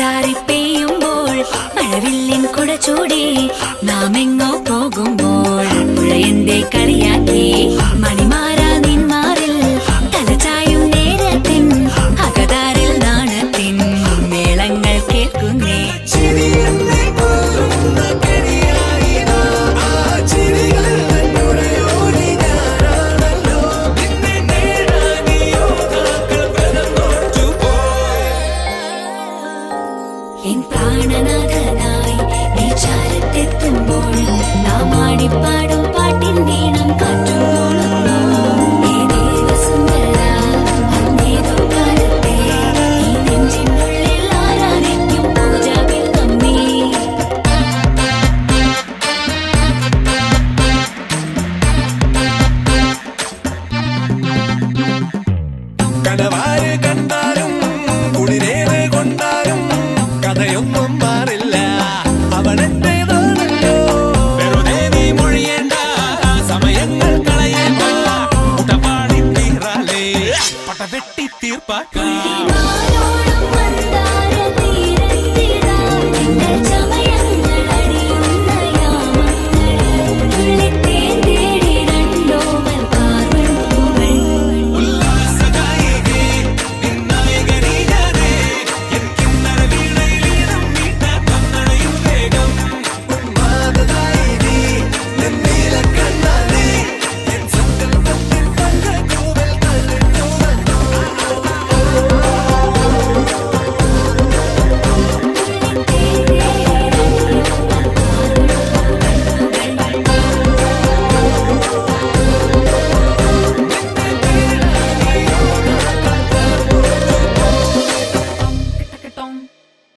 കാറ്റാറി പെയ്യുമ്പോൾ മഴവില്ലിൻ കുട ചൂടി നാമെങ്ങോ പോകുമ്പോൾ പുഴയന്റെ കളിയാക്കി മണി പ്രാണനാഥനായി വിചാരത്തെത്തുമ്പോൾ നാം ആടിപ്പാടും പാട്ടിൻ നീണം കാറ്റുന്നു Papaca.